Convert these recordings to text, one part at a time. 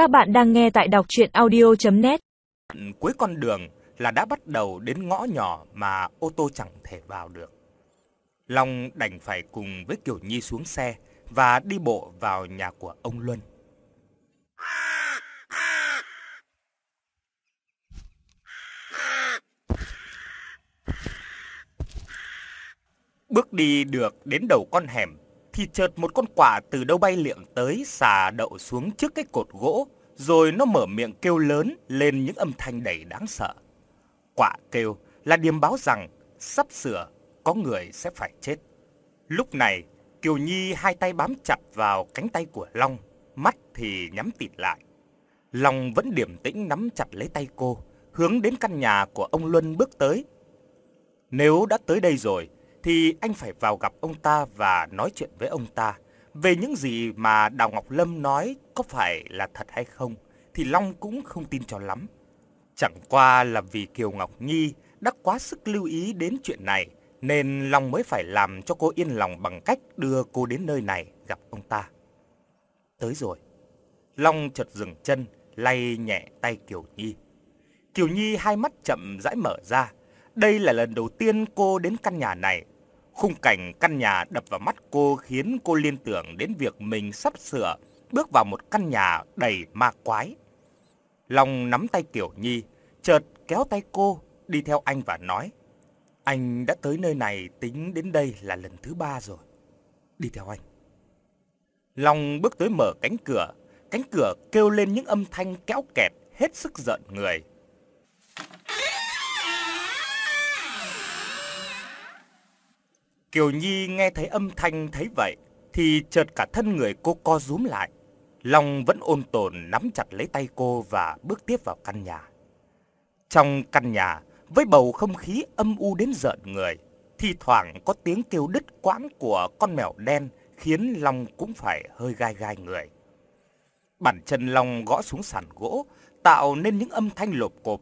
Các bạn đang nghe tại đọc chuyện audio.net Cuối con đường là đã bắt đầu đến ngõ nhỏ mà ô tô chẳng thể vào được. Long đành phải cùng với Kiều Nhi xuống xe và đi bộ vào nhà của ông Luân. Bước đi được đến đầu con hẻm thì chợt một con quạ từ đâu bay liệng tới xà đậu xuống trước cái cột gỗ, rồi nó mở miệng kêu lớn lên những âm thanh đầy đáng sợ. Quạ kêu là điềm báo rằng sắp sửa có người sẽ phải chết. Lúc này, Kiều Nhi hai tay bám chặt vào cánh tay của Long, mắt thì nhắm tịt lại. Long vẫn điềm tĩnh nắm chặt lấy tay cô, hướng đến căn nhà của ông Luân bước tới. Nếu đã tới đây rồi, thì anh phải vào gặp ông ta và nói chuyện với ông ta. Về những gì mà Đào Ngọc Lâm nói có phải là thật hay không, thì Long cũng không tin cho lắm. Chẳng qua là vì Kiều Ngọc Nhi đã quá sức lưu ý đến chuyện này, nên Long mới phải làm cho cô yên lòng bằng cách đưa cô đến nơi này gặp ông ta. Tới rồi. Long chợt dừng chân, lay nhẹ tay Kiều Nhi. Kiều Nhi hai mắt chậm rãi mở ra. Đây là lần đầu tiên cô đến căn nhà này Khung cảnh căn nhà đập vào mắt cô khiến cô liên tưởng đến việc mình sắp sửa bước vào một căn nhà đầy ma quái. Long nắm tay Kiều Nhi, chợt kéo tay cô đi theo anh và nói: "Anh đã tới nơi này tính đến đây là lần thứ ba rồi. Đi theo anh." Long bước tới mở cánh cửa, cánh cửa kêu lên những âm thanh kéo kẹt hết sức giận người. Kiều Nhi nghe thấy âm thanh thấy vậy thì chợt cả thân người cô co rúm lại. Long vẫn ôn tồn nắm chặt lấy tay cô và bước tiếp vào căn nhà. Trong căn nhà, với bầu không khí âm u đến giận người, thi thoảng có tiếng kêu đứt quãng của con mèo đen khiến Long cũng phải hơi gai gai người. Bàn chân Long gõ xuống sàn gỗ, tạo nên những âm thanh lộp cộp.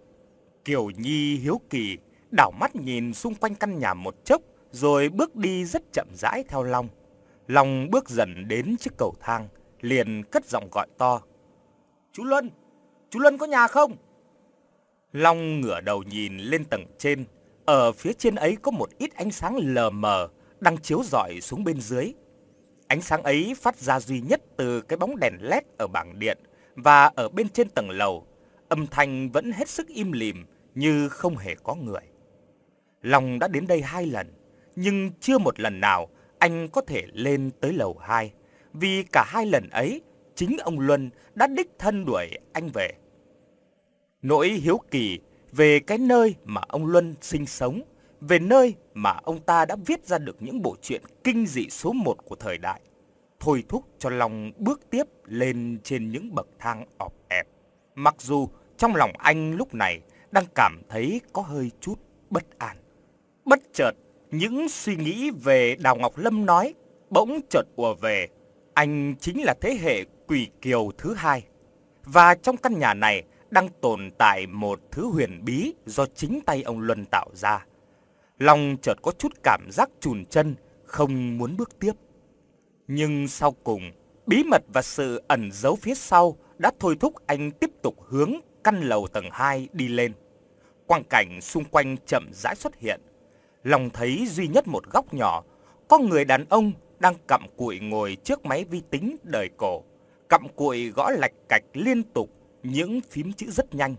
Kiều Nhi hiếu kỳ, đảo mắt nhìn xung quanh căn nhà một chốc, rồi bước đi rất chậm rãi theo Long. Long bước dần đến chiếc cầu thang, liền cất giọng gọi to. Chú Luân, chú Luân có nhà không? Long ngửa đầu nhìn lên tầng trên, ở phía trên ấy có một ít ánh sáng lờ mờ đang chiếu rọi xuống bên dưới. Ánh sáng ấy phát ra duy nhất từ cái bóng đèn led ở bảng điện và ở bên trên tầng lầu, âm thanh vẫn hết sức im lìm như không hề có người. Long đã đến đây hai lần, nhưng chưa một lần nào anh có thể lên tới lầu 2, vì cả hai lần ấy chính ông Luân đã đích thân đuổi anh về. Nỗi hiếu kỳ về cái nơi mà ông Luân sinh sống, về nơi mà ông ta đã viết ra được những bộ truyện kinh dị số 1 của thời đại, thôi thúc cho lòng bước tiếp lên trên những bậc thang ọp ẹp. Mặc dù trong lòng anh lúc này đang cảm thấy có hơi chút bất an. Bất chợt những suy nghĩ về Đào Ngọc Lâm nói bỗng chợt ùa về. Anh chính là thế hệ quỷ kiều thứ hai. Và trong căn nhà này đang tồn tại một thứ huyền bí do chính tay ông Luân tạo ra. Long chợt có chút cảm giác chùn chân, không muốn bước tiếp. Nhưng sau cùng, bí mật và sự ẩn giấu phía sau đã thôi thúc anh tiếp tục hướng căn lầu tầng 2 đi lên. Quang cảnh xung quanh chậm rãi xuất hiện lòng thấy duy nhất một góc nhỏ, có người đàn ông đang cặm cụi ngồi trước máy vi tính đời cổ, cặm cụi gõ lạch cạch liên tục những phím chữ rất nhanh.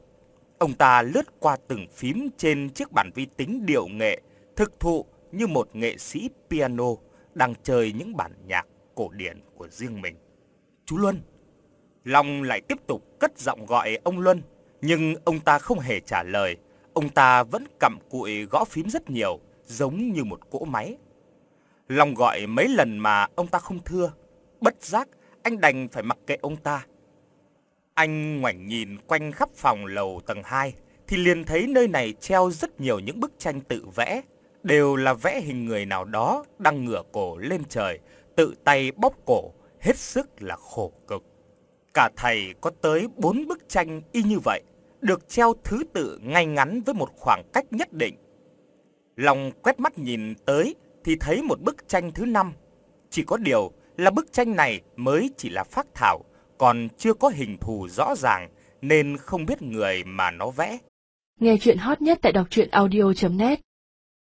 Ông ta lướt qua từng phím trên chiếc bàn vi tính điệu nghệ, thực thụ như một nghệ sĩ piano đang chơi những bản nhạc cổ điển của riêng mình. Chú Luân. Long lại tiếp tục cất giọng gọi ông Luân, nhưng ông ta không hề trả lời. Ông ta vẫn cặm cụi gõ phím rất nhiều, giống như một cỗ máy. Long gọi mấy lần mà ông ta không thưa, bất giác anh đành phải mặc kệ ông ta. Anh ngoảnh nhìn quanh khắp phòng lầu tầng 2 thì liền thấy nơi này treo rất nhiều những bức tranh tự vẽ, đều là vẽ hình người nào đó đang ngửa cổ lên trời, tự tay bóp cổ, hết sức là khổ cực. Cả thầy có tới 4 bức tranh y như vậy, được treo thứ tự ngay ngắn với một khoảng cách nhất định Long quét mắt nhìn tới thì thấy một bức tranh thứ năm. Chỉ có điều là bức tranh này mới chỉ là phác thảo, còn chưa có hình thù rõ ràng nên không biết người mà nó vẽ. Nghe chuyện hot nhất tại đọc truyện audio.net